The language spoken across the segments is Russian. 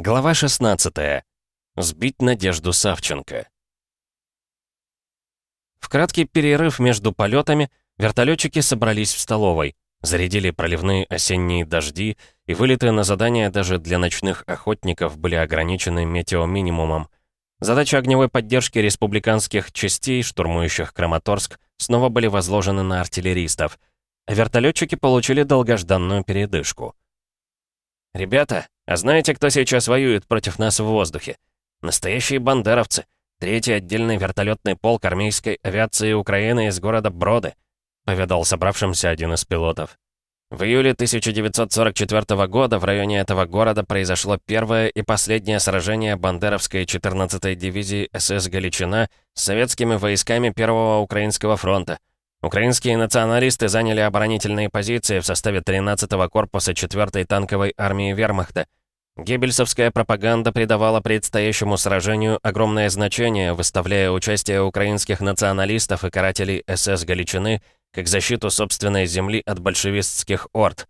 Глава 16. Сбить Надежду Савченко. В краткий перерыв между полетами вертолетчики собрались в столовой, зарядили проливные осенние дожди, и вылеты на задания даже для ночных охотников были ограничены метеоминимумом. Задача огневой поддержки республиканских частей, штурмующих Краматорск, снова были возложены на артиллеристов, а вертолетчики получили долгожданную передышку. «Ребята, а знаете, кто сейчас воюет против нас в воздухе? Настоящие бандеровцы. Третий отдельный вертолетный полк армейской авиации Украины из города Броды», поведал собравшимся один из пилотов. В июле 1944 года в районе этого города произошло первое и последнее сражение Бандеровской 14-й дивизии СС «Галичина» с советскими войсками Первого Украинского фронта. Украинские националисты заняли оборонительные позиции в составе 13-го корпуса 4-й танковой армии вермахта. Геббельсовская пропаганда придавала предстоящему сражению огромное значение, выставляя участие украинских националистов и карателей СС Галичины как защиту собственной земли от большевистских орд.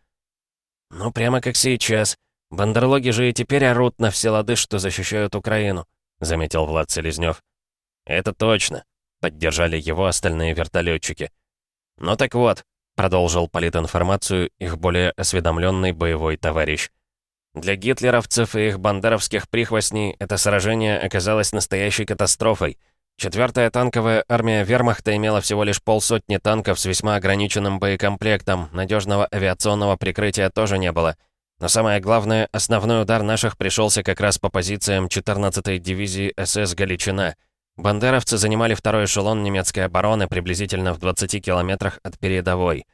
«Ну, прямо как сейчас. Бандерлоги же и теперь орут на все лады, что защищают Украину», — заметил Влад Селезнёв. «Это точно», — поддержали его остальные вертолетчики. «Ну так вот», — продолжил политинформацию их более осведомленный боевой товарищ. Для гитлеровцев и их бандеровских прихвостней это сражение оказалось настоящей катастрофой. Четвертая танковая армия вермахта имела всего лишь полсотни танков с весьма ограниченным боекомплектом, надежного авиационного прикрытия тоже не было. Но самое главное, основной удар наших пришелся как раз по позициям 14-й дивизии СС «Галичина». Бандеровцы занимали второй эшелон немецкой обороны приблизительно в 20 километрах от передовой.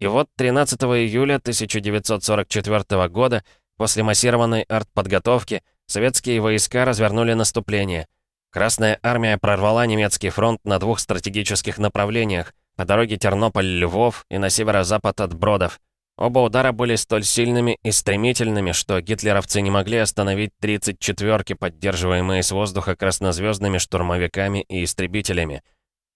И вот 13 июля 1944 года, после массированной артподготовки, советские войска развернули наступление. Красная армия прорвала немецкий фронт на двух стратегических направлениях, по дороге Тернополь-Львов и на северо-запад от Бродов. Оба удара были столь сильными и стремительными, что гитлеровцы не могли остановить 34-ки, поддерживаемые с воздуха краснозвездными штурмовиками и истребителями.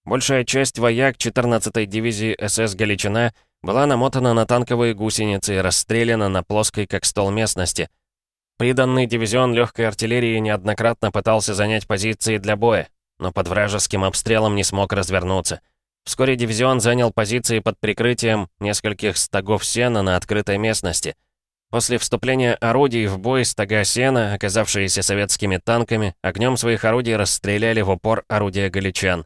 Большая часть вояк 14-й дивизии СС «Галичина» была намотана на танковые гусеницы и расстреляна на плоской как стол местности. Приданный дивизион легкой артиллерии неоднократно пытался занять позиции для боя, но под вражеским обстрелом не смог развернуться. Вскоре дивизион занял позиции под прикрытием нескольких стогов сена на открытой местности. После вступления орудий в бой стога сена, оказавшиеся советскими танками, огнем своих орудий расстреляли в упор орудия галичан.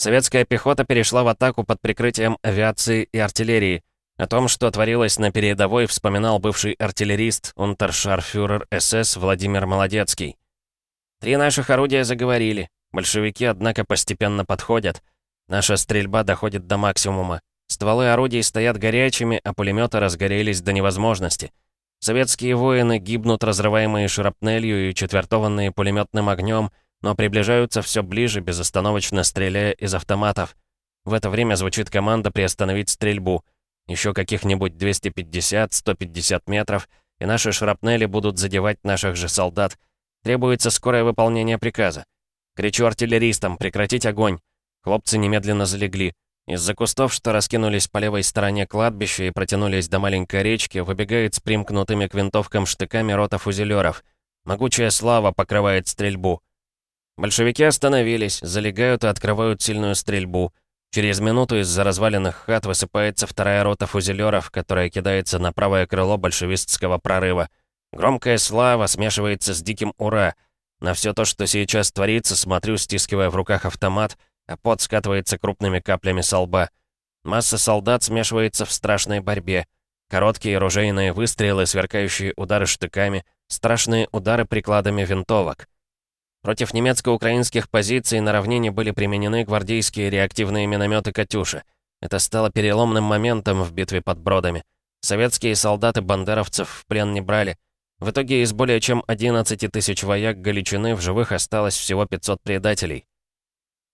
Советская пехота перешла в атаку под прикрытием авиации и артиллерии. О том, что творилось на передовой, вспоминал бывший артиллерист, унтершарфюрер СС Владимир Молодецкий. «Три наших орудия заговорили. Большевики, однако, постепенно подходят. Наша стрельба доходит до максимума. Стволы орудий стоят горячими, а пулеметы разгорелись до невозможности. Советские воины гибнут, разрываемые шрапнелью и четвертованные пулеметным огнем, но приближаются все ближе, безостановочно стреляя из автоматов. В это время звучит команда приостановить стрельбу. Еще каких-нибудь 250-150 метров, и наши шрапнели будут задевать наших же солдат. Требуется скорое выполнение приказа. Кричу артиллеристам прекратить огонь. Хлопцы немедленно залегли. Из-за кустов, что раскинулись по левой стороне кладбища и протянулись до маленькой речки, выбегает с примкнутыми к винтовкам штыками рота фузелеров. Могучая слава покрывает стрельбу. Большевики остановились, залегают и открывают сильную стрельбу. Через минуту из-за разваленных хат высыпается вторая рота фузелеров, которая кидается на правое крыло большевистского прорыва. Громкая слава смешивается с диким «Ура!». На все то, что сейчас творится, смотрю, стискивая в руках автомат — а пот скатывается крупными каплями со лба. Масса солдат смешивается в страшной борьбе. Короткие ружейные выстрелы, сверкающие удары штыками, страшные удары прикладами винтовок. Против немецко-украинских позиций на равнине были применены гвардейские реактивные минометы «Катюша». Это стало переломным моментом в битве под Бродами. Советские солдаты бандеровцев в плен не брали. В итоге из более чем 11 тысяч вояк Галичины в живых осталось всего 500 предателей.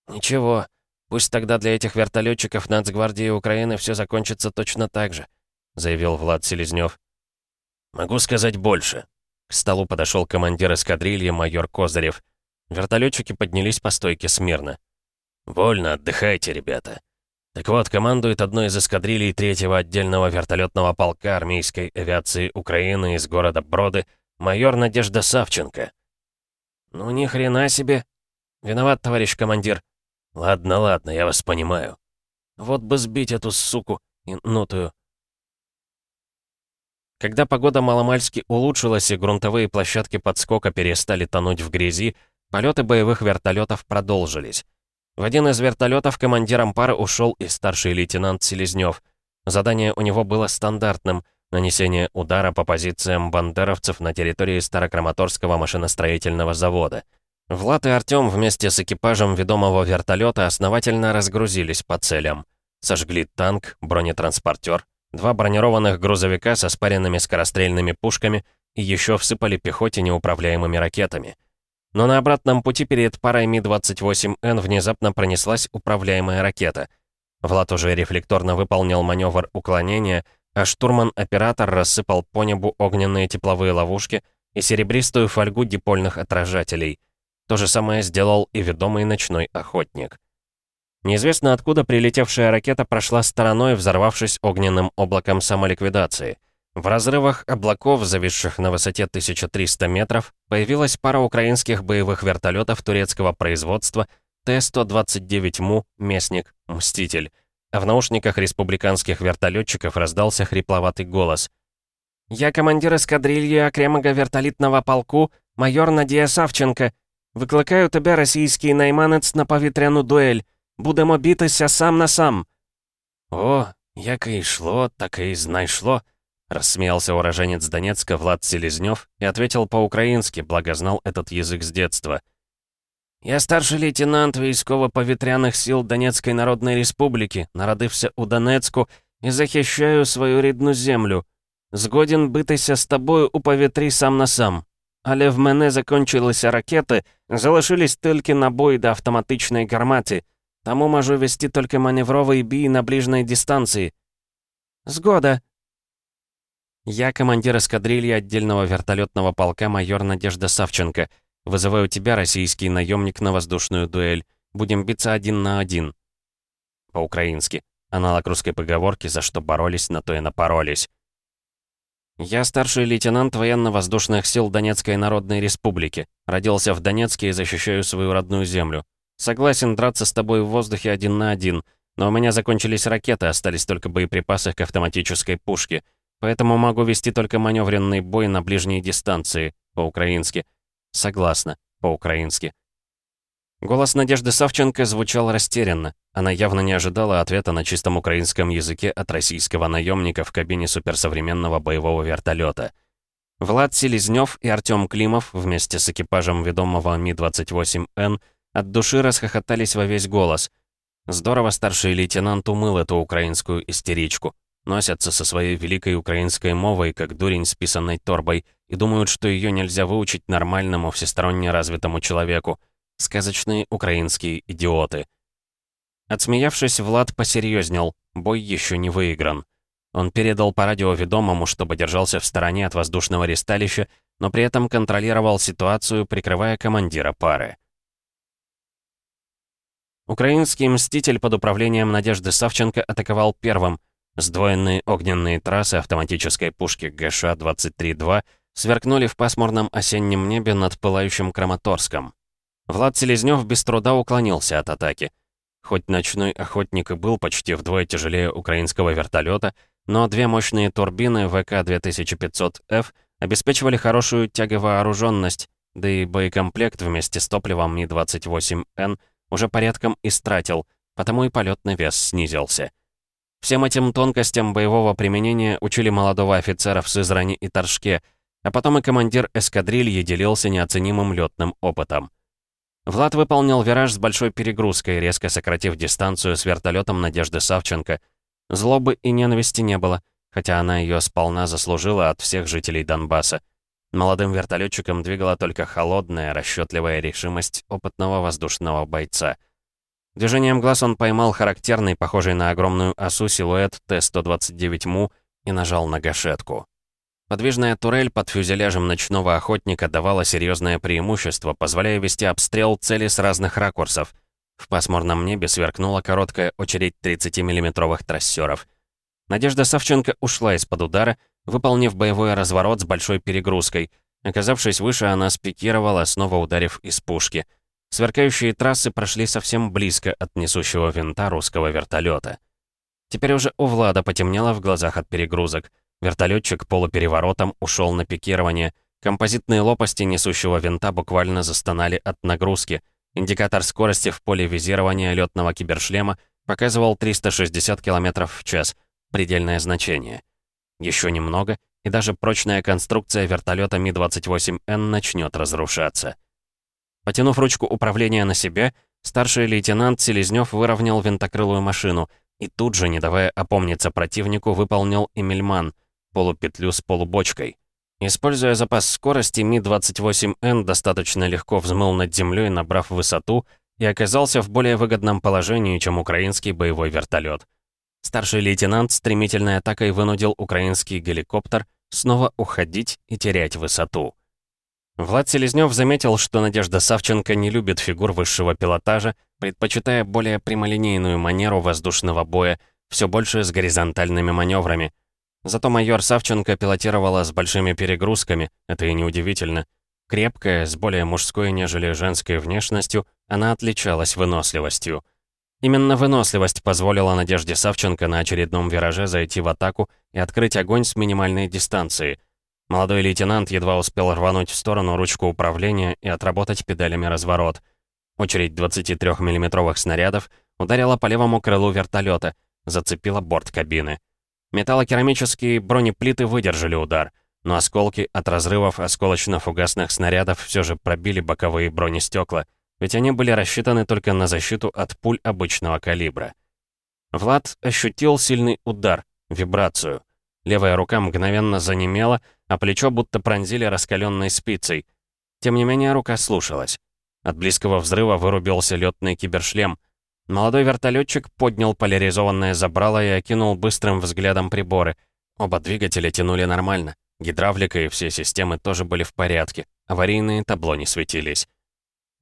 «Ничего. Пусть тогда для этих вертолетчиков Нацгвардии Украины все закончится точно так же», заявил Влад Селезнев. «Могу сказать больше». К столу подошел командир эскадрильи майор Козырев. Вертолетчики поднялись по стойке смирно. «Вольно, отдыхайте, ребята. Так вот, командует одной из эскадрилей третьего отдельного вертолетного полка армейской авиации Украины из города Броды майор Надежда Савченко». «Ну ни хрена себе!» «Виноват, товарищ командир». «Ладно, ладно, я вас понимаю». «Вот бы сбить эту суку, нутую». Когда погода маломальски улучшилась и грунтовые площадки подскока перестали тонуть в грязи, полеты боевых вертолетов продолжились. В один из вертолетов командиром пары ушел и старший лейтенант Селезнев. Задание у него было стандартным — нанесение удара по позициям бандеровцев на территории Старокраматорского машиностроительного завода. Влад и Артём вместе с экипажем ведомого вертолета основательно разгрузились по целям. Сожгли танк, бронетранспортер, два бронированных грузовика со спаренными скорострельными пушками и еще всыпали пехоте неуправляемыми ракетами. Но на обратном пути перед парой Ми-28Н внезапно пронеслась управляемая ракета. Влад уже рефлекторно выполнил маневр уклонения, а штурман-оператор рассыпал по небу огненные тепловые ловушки и серебристую фольгу дипольных отражателей. То же самое сделал и ведомый ночной охотник. Неизвестно откуда прилетевшая ракета прошла стороной, взорвавшись огненным облаком самоликвидации. В разрывах облаков, зависших на высоте 1300 метров, появилась пара украинских боевых вертолетов турецкого производства Т-129МУ «Местник», «Мститель». А в наушниках республиканских вертолетчиков раздался хрипловатый голос. «Я командир эскадрильи окремого вертолетного полку, майор Надія Савченко. Викликаю тебе, російський найманець, на повітряну дуель. Будемо битися сам на сам». «О, як и шло, так и знайшло», Рассмеялся уроженец Донецка Влад Селезнёв и ответил по-украински, благо знал этот язык с детства. «Я старший лейтенант військово-повітряних сил Донецкой Народной Республики, народився у Донецку и захищаю свою рідну землю. Згоден битися з тобою у повітрі сам на сам. Але в мене закончилися ракети, залишились тільки набої до автоматичної гармати, тому можу вести тільки маневровий бій на ближній дистанції. Згода, «Я командир эскадрильи отдельного вертолетного полка майор Надежда Савченко. Вызываю тебя, российский наемник, на воздушную дуэль. Будем биться один на один». По-украински. Аналог русской поговорки «За что боролись, на то и напоролись». «Я старший лейтенант военно-воздушных сил Донецкой Народной Республики. Родился в Донецке и защищаю свою родную землю. Согласен драться с тобой в воздухе один на один, но у меня закончились ракеты, остались только боеприпасы к автоматической пушке». Поэтому могу вести только маневренный бой на ближней дистанции, по-украински. Согласна, по-украински. Голос Надежды Савченко звучал растерянно. Она явно не ожидала ответа на чистом украинском языке от российского наемника в кабине суперсовременного боевого вертолета. Влад Селезнев и Артем Климов вместе с экипажем ведомого Ми-28Н от души расхохотались во весь голос. Здорово старший лейтенант умыл эту украинскую истеричку носятся со своей великой украинской мовой, как дурень с писанной торбой, и думают, что ее нельзя выучить нормальному, всесторонне развитому человеку. Сказочные украинские идиоты. Отсмеявшись, Влад посерьезнел. Бой еще не выигран. Он передал по радио ведомому, чтобы держался в стороне от воздушного ресталища, но при этом контролировал ситуацию, прикрывая командира пары. Украинский «Мститель» под управлением Надежды Савченко атаковал первым, Сдвоенные огненные трассы автоматической пушки ГШ-23-2 сверкнули в пасмурном осеннем небе над пылающим Краматорском. Влад Селезнёв без труда уклонился от атаки. Хоть ночной охотник и был почти вдвое тяжелее украинского вертолета, но две мощные турбины ВК-2500F обеспечивали хорошую тяговооруженность, да и боекомплект вместе с топливом Ми-28Н уже порядком истратил, потому и полетный вес снизился. Всем этим тонкостям боевого применения учили молодого офицера в Сызрани и Торжке, а потом и командир эскадрильи делился неоценимым летным опытом. Влад выполнил вираж с большой перегрузкой, резко сократив дистанцию с вертолетом Надежды Савченко. Злобы и ненависти не было, хотя она ее сполна заслужила от всех жителей Донбасса. Молодым вертолетчиком двигала только холодная, расчетливая решимость опытного воздушного бойца — Движением глаз он поймал характерный, похожий на огромную осу силуэт Т-129МУ и нажал на гашетку. Подвижная турель под фюзеляжем ночного охотника давала серьезное преимущество, позволяя вести обстрел цели с разных ракурсов. В пасмурном небе сверкнула короткая очередь 30-миллиметровых трассеров. Надежда Савченко ушла из-под удара, выполнив боевой разворот с большой перегрузкой, Оказавшись выше, она спикировала, снова ударив из пушки. Сверкающие трассы прошли совсем близко от несущего винта русского вертолета. Теперь уже у Влада потемнело в глазах от перегрузок. Вертолетчик полупереворотом ушел на пикирование. Композитные лопасти несущего винта буквально застонали от нагрузки. Индикатор скорости в поле визирования летного кибершлема показывал 360 км в час, предельное значение. Еще немного, и даже прочная конструкция вертолета Ми-28Н начнет разрушаться. Потянув ручку управления на себя, старший лейтенант Селезнёв выровнял винтокрылую машину и тут же, не давая опомниться противнику, выполнил Эмильман, полупетлю с полубочкой. Используя запас скорости, Ми-28Н достаточно легко взмыл над землей, набрав высоту, и оказался в более выгодном положении, чем украинский боевой вертолет. Старший лейтенант стремительной атакой вынудил украинский геликоптер снова уходить и терять высоту. Влад Селезнёв заметил, что Надежда Савченко не любит фигур высшего пилотажа, предпочитая более прямолинейную манеру воздушного боя, все больше с горизонтальными маневрами. Зато майор Савченко пилотировала с большими перегрузками, это и неудивительно. Крепкая, с более мужской, нежели женской внешностью, она отличалась выносливостью. Именно выносливость позволила Надежде Савченко на очередном вираже зайти в атаку и открыть огонь с минимальной дистанции. Молодой лейтенант едва успел рвануть в сторону ручку управления и отработать педалями разворот. Очередь 23 миллиметровых снарядов ударила по левому крылу вертолета, зацепила борт кабины. Металлокерамические бронеплиты выдержали удар, но осколки от разрывов осколочно-фугасных снарядов все же пробили боковые бронестекла, ведь они были рассчитаны только на защиту от пуль обычного калибра. Влад ощутил сильный удар, вибрацию. Левая рука мгновенно занемела, а плечо будто пронзили раскаленной спицей. Тем не менее, рука слушалась. От близкого взрыва вырубился летный кибершлем. Молодой вертолетчик поднял поляризованное забрало и окинул быстрым взглядом приборы. Оба двигателя тянули нормально. Гидравлика и все системы тоже были в порядке. Аварийные табло не светились.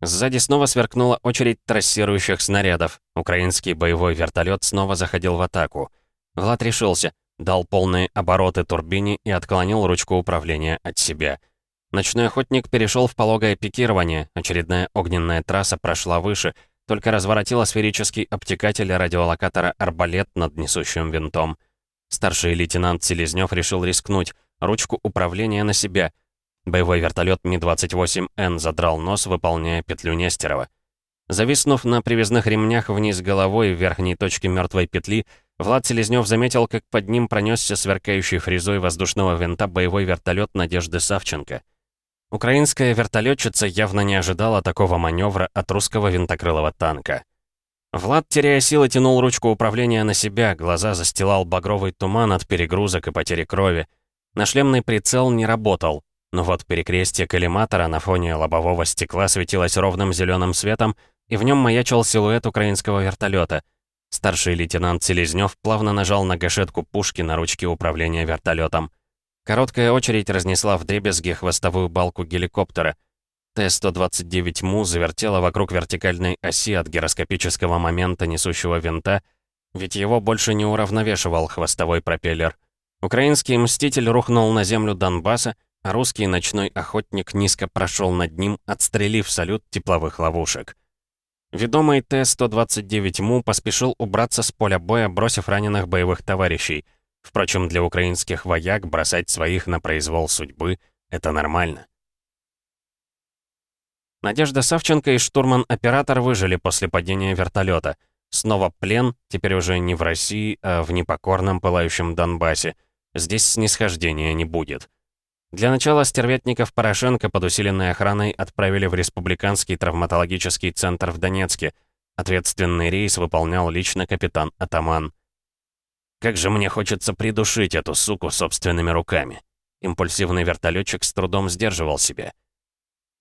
Сзади снова сверкнула очередь трассирующих снарядов. Украинский боевой вертолет снова заходил в атаку. Влад решился — дал полные обороты турбине и отклонил ручку управления от себя. Ночной охотник перешел в пологое пикирование, очередная огненная трасса прошла выше, только разворотила сферический обтекатель радиолокатора «Арбалет» над несущим винтом. Старший лейтенант Селезнёв решил рискнуть, ручку управления на себя. Боевой вертолет Ми-28Н задрал нос, выполняя петлю Нестерова. Зависнув на привязных ремнях вниз головой в верхней точке мертвой петли, Влад Селезнёв заметил, как под ним пронесся сверкающий фрезой воздушного винта боевой вертолет Надежды Савченко. Украинская вертолетчица явно не ожидала такого маневра от русского винтокрылого танка. Влад, теряя силы, тянул ручку управления на себя, глаза застилал багровый туман от перегрузок и потери крови. Нашлемный прицел не работал, но вот перекрестие коллиматора на фоне лобового стекла светилось ровным зеленым светом, и в нем маячил силуэт украинского вертолета — Старший лейтенант Селезнёв плавно нажал на гашетку пушки на ручке управления вертолетом. Короткая очередь разнесла в дребезги хвостовую балку геликоптера. Т-129 МУ завертела вокруг вертикальной оси от гироскопического момента несущего винта, ведь его больше не уравновешивал хвостовой пропеллер. Украинский «Мститель» рухнул на землю Донбасса, а русский ночной охотник низко прошел над ним, отстрелив салют тепловых ловушек. Ведомый Т-129 МУ поспешил убраться с поля боя, бросив раненых боевых товарищей. Впрочем, для украинских вояк бросать своих на произвол судьбы — это нормально. Надежда Савченко и штурман-оператор выжили после падения вертолета. Снова плен, теперь уже не в России, а в непокорном пылающем Донбассе. Здесь снисхождения не будет. Для начала стервятников Порошенко под усиленной охраной отправили в Республиканский травматологический центр в Донецке. Ответственный рейс выполнял лично капитан Атаман. «Как же мне хочется придушить эту суку собственными руками!» Импульсивный вертолетчик с трудом сдерживал себя.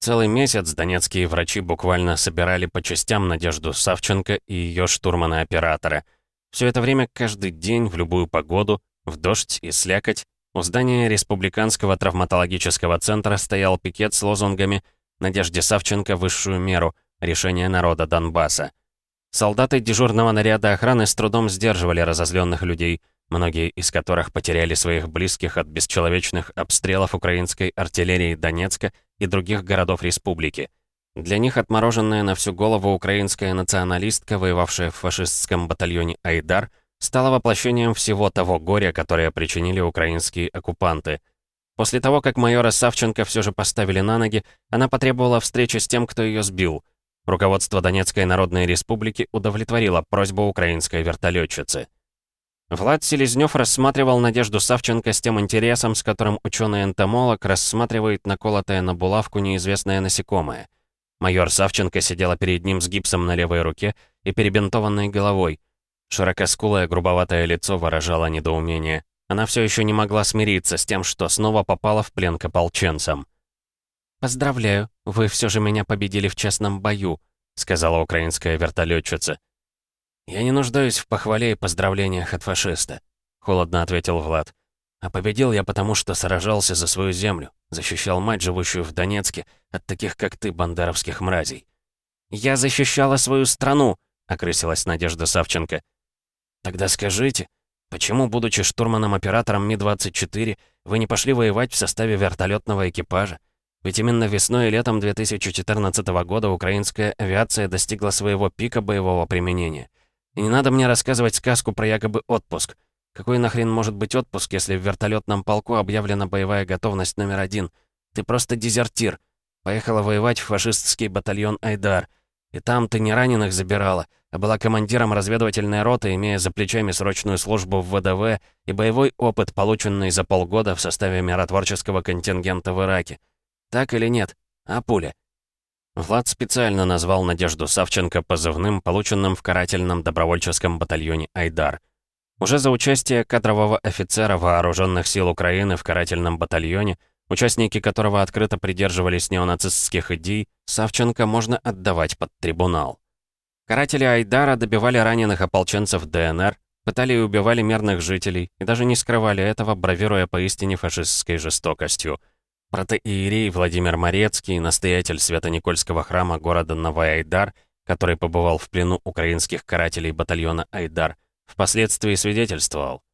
Целый месяц донецкие врачи буквально собирали по частям Надежду Савченко и ее штурмана-оператора. Все это время каждый день, в любую погоду, в дождь и слякоть, у здания Республиканского травматологического центра стоял пикет с лозунгами «Надежде Савченко высшую меру. Решение народа Донбасса». Солдаты дежурного наряда охраны с трудом сдерживали разозленных людей. многие из которых потеряли своих близких от бесчеловечных обстрелов украинской артиллерии Донецка и других городов республики. Для них отмороженная на всю голову украинская националистка, воевавшая в фашистском батальоне «Айдар», стала воплощением всего того горя, которое причинили украинские оккупанты. После того, как майора Савченко все же поставили на ноги, она потребовала встречи с тем, кто ее сбил. Руководство Донецкой Народной Республики удовлетворило просьбу украинской вертолетчицы. Влад Селезнёв рассматривал Надежду Савченко с тем интересом, с которым ученый-энтомолог рассматривает наколотое на булавку неизвестное насекомое. Майор Савченко сидела перед ним с гипсом на левой руке и перебинтованной головой. Широкоскулое грубоватое лицо выражало недоумение. Она все еще не могла смириться с тем, что снова попала в плен к ополченцам. «Поздравляю, вы все же меня победили в честном бою», сказала украинская вертолетчица. «Я не нуждаюсь в похвале и поздравлениях от фашиста», — холодно ответил Влад. «А победил я потому, что сражался за свою землю, защищал мать, живущую в Донецке, от таких, как ты, бандеровских мразей». «Я защищала свою страну», — окрысилась Надежда Савченко. «Тогда скажите, почему, будучи штурманом-оператором Ми-24, вы не пошли воевать в составе вертолетного экипажа? Ведь именно весной и летом 2014 года украинская авиация достигла своего пика боевого применения. И не надо мне рассказывать сказку про якобы отпуск. Какой нахрен может быть отпуск, если в вертолетном полку объявлена боевая готовность номер один? Ты просто дезертир. Поехала воевать в фашистский батальон «Айдар». И там ты не раненых забирала, а была командиром разведывательной роты, имея за плечами срочную службу в ВДВ и боевой опыт, полученный за полгода в составе миротворческого контингента в Ираке. Так или нет? А пуля? Влад специально назвал Надежду Савченко позывным, полученным в карательном добровольческом батальоне «Айдар». Уже за участие кадрового офицера Вооруженных сил Украины в карательном батальоне, участники которого открыто придерживались неонацистских идей, Савченко можно отдавать под трибунал. Каратели Айдара добивали раненых ополченцев ДНР, пытали и убивали мирных жителей, и даже не скрывали этого, бравируя поистине фашистской жестокостью – Протоиерей Владимир Морецкий, настоятель Свято-Никольского храма города Новоайдар, который побывал в плену украинских карателей батальона Айдар, впоследствии свидетельствовал.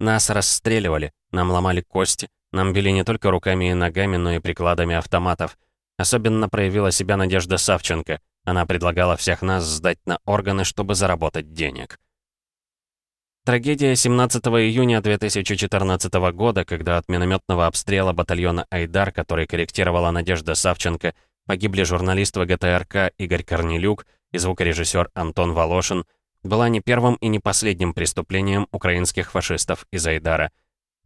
Нас расстреливали, нам ломали кости, нам били не только руками и ногами, но и прикладами автоматов. Особенно проявила себя Надежда Савченко. Она предлагала всех нас сдать на органы, чтобы заработать денег. Трагедия 17 июня 2014 года, когда от минометного обстрела батальона «Айдар», который корректировала Надежда Савченко, погибли журналист ВГТРК Игорь Корнелюк и звукорежиссер Антон Волошин, была не первым и не последним преступлением украинских фашистов из Айдара.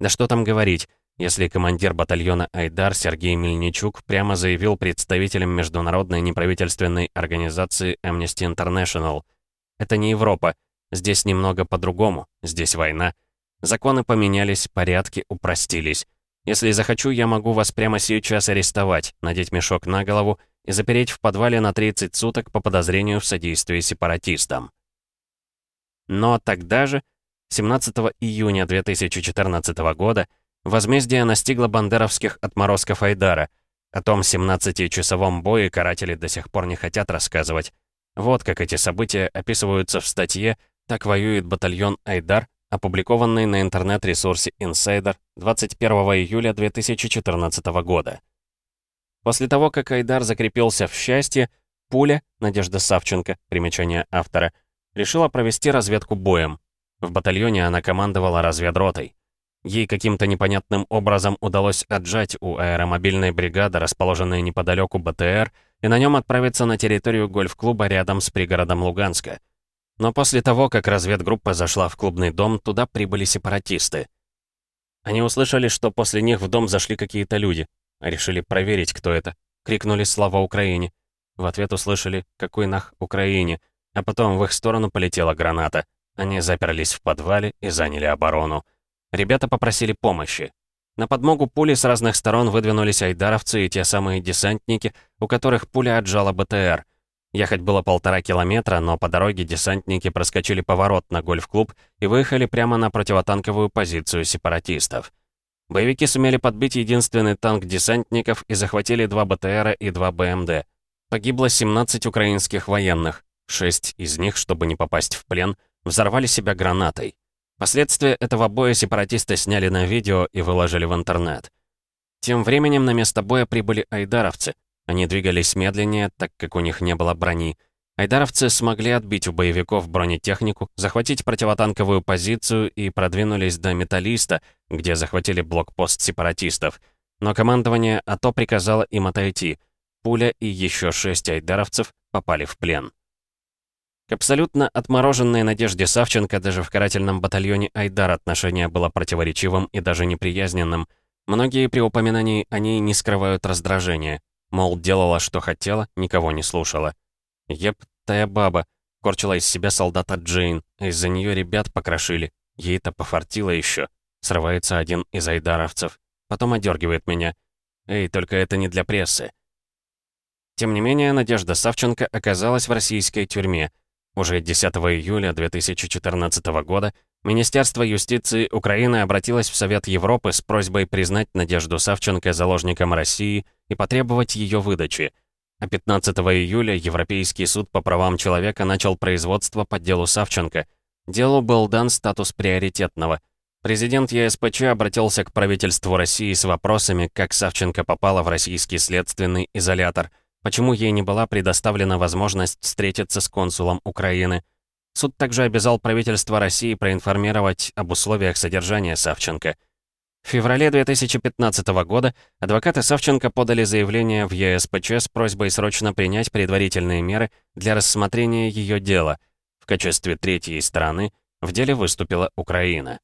Да что там говорить, если командир батальона «Айдар» Сергей Мельничук прямо заявил представителям международной неправительственной организации Amnesty International. Это не Европа, Здесь немного по-другому, здесь война. Законы поменялись, порядки упростились. Если захочу, я могу вас прямо сейчас арестовать, надеть мешок на голову и запереть в подвале на 30 суток по подозрению в содействии сепаратистам. Но тогда же, 17 июня 2014 года, возмездие настигло бандеровских отморозков Айдара. О том 17-часовом бое каратели до сих пор не хотят рассказывать. Вот как эти события описываются в статье так воюет батальон «Айдар», опубликованный на интернет-ресурсе Insider 21 июля 2014 года. После того, как Айдар закрепился в счастье, Пуля, Надежда Савченко, примечание автора, решила провести разведку боем. В батальоне она командовала разведротой. Ей каким-то непонятным образом удалось отжать у аэромобильной бригады, расположенной неподалеку БТР, и на нем отправиться на территорию гольф-клуба рядом с пригородом Луганска. Но после того, как разведгруппа зашла в клубный дом, туда прибыли сепаратисты. Они услышали, что после них в дом зашли какие-то люди. Решили проверить, кто это. Крикнули «Слава Украине!». В ответ услышали «Какой нах Украине?», а потом в их сторону полетела граната. Они заперлись в подвале и заняли оборону. Ребята попросили помощи. На подмогу пули с разных сторон выдвинулись айдаровцы и те самые десантники, у которых пуля отжала БТР. Ехать было полтора километра, но по дороге десантники проскочили поворот на гольф-клуб и выехали прямо на противотанковую позицию сепаратистов. Боевики сумели подбить единственный танк десантников и захватили два БТРа и два БМД. Погибло 17 украинских военных. Шесть из них, чтобы не попасть в плен, взорвали себя гранатой. Последствия этого боя сепаратисты сняли на видео и выложили в интернет. Тем временем на место боя прибыли айдаровцы. Они двигались медленнее, так как у них не было брони. Айдаровцы смогли отбить у боевиков бронетехнику, захватить противотанковую позицию и продвинулись до Металлиста, где захватили блокпост сепаратистов. Но командование АТО приказало им отойти. Пуля и еще шесть айдаровцев попали в плен. Абсолютно отмороженной Надежде Савченко даже в карательном батальоне «Айдар» отношение было противоречивым и даже неприязненным. Многие при упоминании о ней не скрывают раздражения. Мол, делала, что хотела, никого не слушала. Еп, тая баба. Корчила из себя солдата Джейн, а из-за нее ребят покрошили. Ей-то пофартило еще. Срывается один из айдаровцев. Потом одергивает меня. Эй, только это не для прессы. Тем не менее, Надежда Савченко оказалась в российской тюрьме — уже 10 июля 2014 года Министерство юстиции Украины обратилось в Совет Европы с просьбой признать Надежду Савченко заложником России и потребовать ее выдачи. А 15 июля Европейский суд по правам человека начал производство по делу Савченко. Делу был дан статус приоритетного. Президент ЕСПЧ обратился к правительству России с вопросами, как Савченко попала в российский следственный изолятор – Почему ей не была предоставлена возможность встретиться с консулом Украины? Суд также обязал правительство России проинформировать об условиях содержания Савченко. В феврале 2015 года адвокаты Савченко подали заявление в ЕСПЧ с просьбой срочно принять предварительные меры для рассмотрения ее дела. В качестве третьей стороны в деле выступила Украина.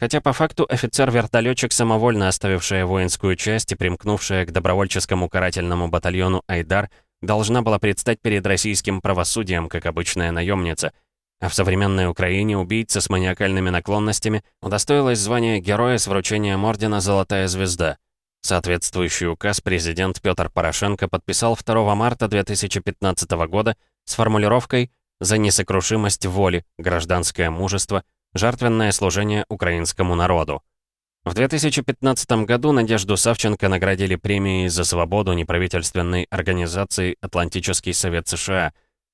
Хотя по факту офицер-вертолетчик, самовольно оставившая воинскую часть и примкнувшая к добровольческому карательному батальону «Айдар», должна была предстать перед российским правосудием, как обычная наемница. А в современной Украине убийца с маниакальными наклонностями удостоилась звания Героя с вручением ордена «Золотая звезда». Соответствующий указ президент Петр Порошенко подписал 2 марта 2015 года с формулировкой «За несокрушимость воли, гражданское мужество, Жертвенное служение украинскому народу. В 2015 году Надежду Савченко наградили премией за свободу неправительственной организации «Атлантический совет США».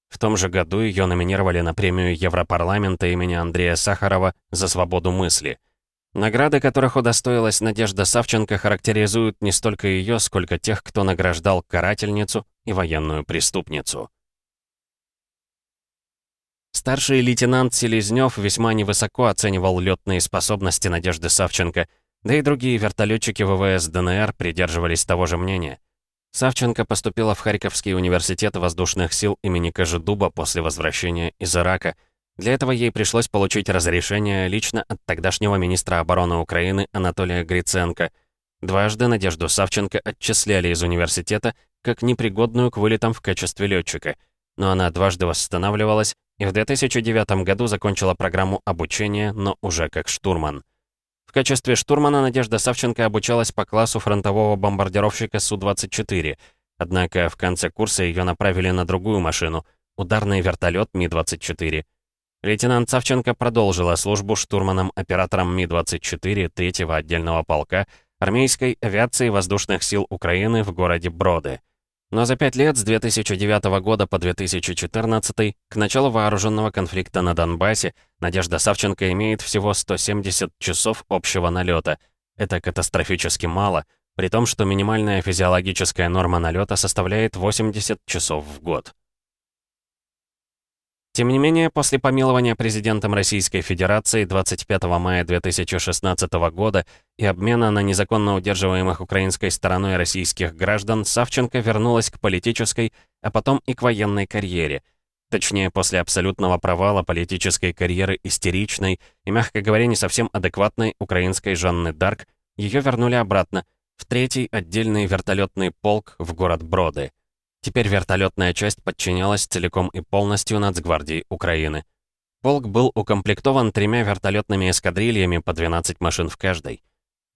В том же году ее номинировали на премию Европарламента имени Андрея Сахарова за свободу мысли. Награды, которых удостоилась Надежда Савченко, характеризуют не столько ее, сколько тех, кто награждал карательницу и военную преступницу. Старший лейтенант Селезнёв весьма невысоко оценивал летные способности Надежды Савченко, да и другие вертолетчики ВВС ДНР придерживались того же мнения. Савченко поступила в Харьковский университет воздушных сил имени Кожедуба после возвращения из Ирака. Для этого ей пришлось получить разрешение лично от тогдашнего министра обороны Украины Анатолия Гриценко. Дважды Надежду Савченко отчисляли из университета как непригодную к вылетам в качестве летчика, но она дважды восстанавливалась и в 2009 году закончила программу обучения, но уже как штурман. В качестве штурмана Надежда Савченко обучалась по классу фронтового бомбардировщика Су-24, однако в конце курса ее направили на другую машину — ударный вертолет Ми-24. Лейтенант Савченко продолжила службу штурманом-оператором Ми-24 3-го отдельного полка армейской авиации воздушных сил Украины в городе Броды. Но за пять лет, с 2009 года по 2014, к началу вооруженного конфликта на Донбассе, Надежда Савченко имеет всего 170 часов общего налета. Это катастрофически мало, при том, что минимальная физиологическая норма налета составляет 80 часов в год. Тем не менее, после помилования президентом Российской Федерации 25 мая 2016 года и обмена на незаконно удерживаемых украинской стороной российских граждан, Савченко вернулась к политической, а потом и к военной карьере. Точнее, после абсолютного провала политической карьеры истеричной и, мягко говоря, не совсем адекватной украинской Жанны Дарк, ее вернули обратно, в третий отдельный вертолетный полк в город Броды. Теперь вертолетная часть подчинялась целиком и полностью Нацгвардии Украины. Полк был укомплектован тремя вертолетными эскадрильями по 12 машин в каждой.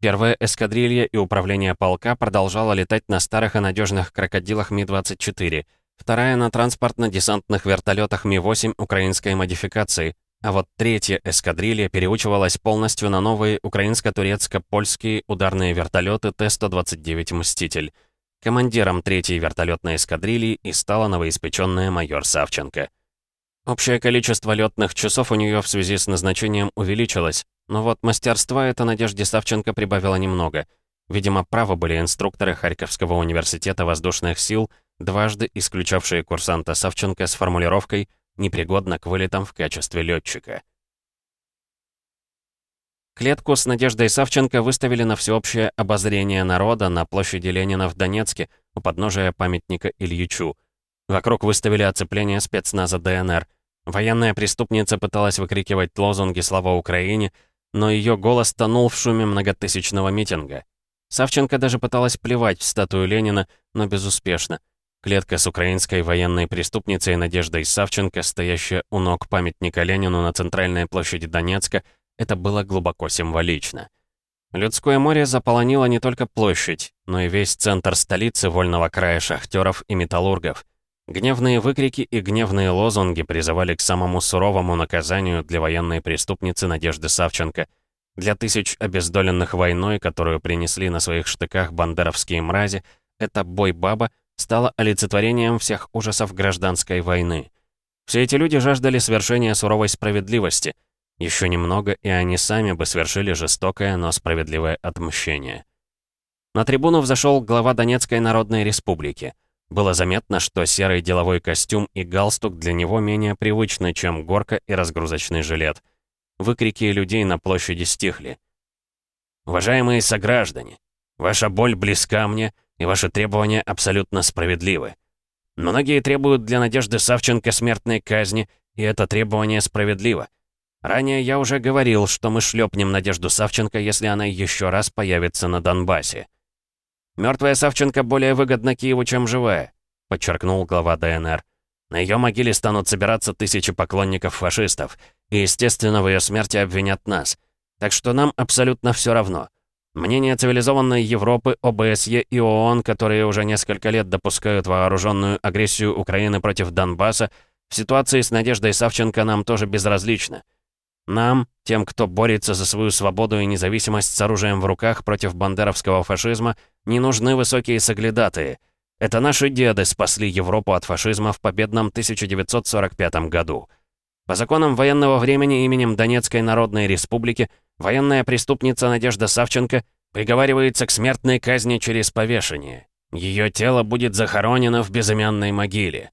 Первая эскадрилья и управление полка продолжала летать на старых и надежных крокодилах Ми-24, вторая на транспортно-десантных вертолетах Ми-8 украинской модификации, а вот третья эскадрилья переучивалась полностью на новые украинско-турецко-польские ударные вертолеты Т-129 «Мститель». Командиром третьей вертолетной эскадрильи и стала новоиспеченная майор Савченко. Общее количество летных часов у нее в связи с назначением увеличилось, но вот мастерства это Надежде Савченко прибавило немного. Видимо, правы были инструкторы Харьковского университета воздушных сил, дважды исключавшие курсанта Савченко с формулировкой «непригодна к вылетам в качестве летчика». Клетку с Надеждой Савченко выставили на всеобщее обозрение народа на площади Ленина в Донецке у подножия памятника Ильичу. Вокруг выставили оцепление спецназа ДНР – Военная преступница пыталась выкрикивать лозунги «Слава Украине», но ее голос тонул в шуме многотысячного митинга. Савченко даже пыталась плевать в статую Ленина, но безуспешно. Клетка с украинской военной преступницей Надеждой Савченко, стоящая у ног памятника Ленину на центральной площади Донецка, это было глубоко символично. Людское море заполонило не только площадь, но и весь центр столицы вольного края шахтеров и металлургов — Гневные выкрики и гневные лозунги призывали к самому суровому наказанию для военной преступницы Надежды Савченко, для тысяч обездоленных войной, которую принесли на своих штыках бандеровские мрази, эта бой-баба стала олицетворением всех ужасов гражданской войны. Все эти люди жаждали свершения суровой справедливости. Еще немного, и они сами бы свершили жестокое, но справедливое отмщение. На трибуну взошел глава Донецкой Народной Республики — было заметно, что серый деловой костюм и галстук для него менее привычны, чем горка и разгрузочный жилет. Выкрики людей на площади стихли. «Уважаемые сограждане, ваша боль близка мне, и ваши требования абсолютно справедливы. Многие требуют для Надежды Савченко смертной казни, и это требование справедливо. Ранее я уже говорил, что мы шлепнем Надежду Савченко, если она еще раз появится на Донбассе. Мертвая Савченко более выгодна Киеву, чем живая», — подчеркнул глава ДНР. «На ее могиле станут собираться тысячи поклонников фашистов, и, естественно, в ее смерти обвинят нас. Так что нам абсолютно все равно. Мнение цивилизованной Европы, ОБСЕ и ООН, которые уже несколько лет допускают вооруженную агрессию Украины против Донбасса, в ситуации с Надеждой Савченко нам тоже безразлично. Нам, тем, кто борется за свою свободу и независимость с оружием в руках против бандеровского фашизма, не нужны высокие соглядатые. Это наши деды спасли Европу от фашизма в победном 1945 году. По законам военного времени именем Донецкой Народной Республики военная преступница Надежда Савченко приговаривается к смертной казни через повешение. Ее тело будет захоронено в безымянной могиле.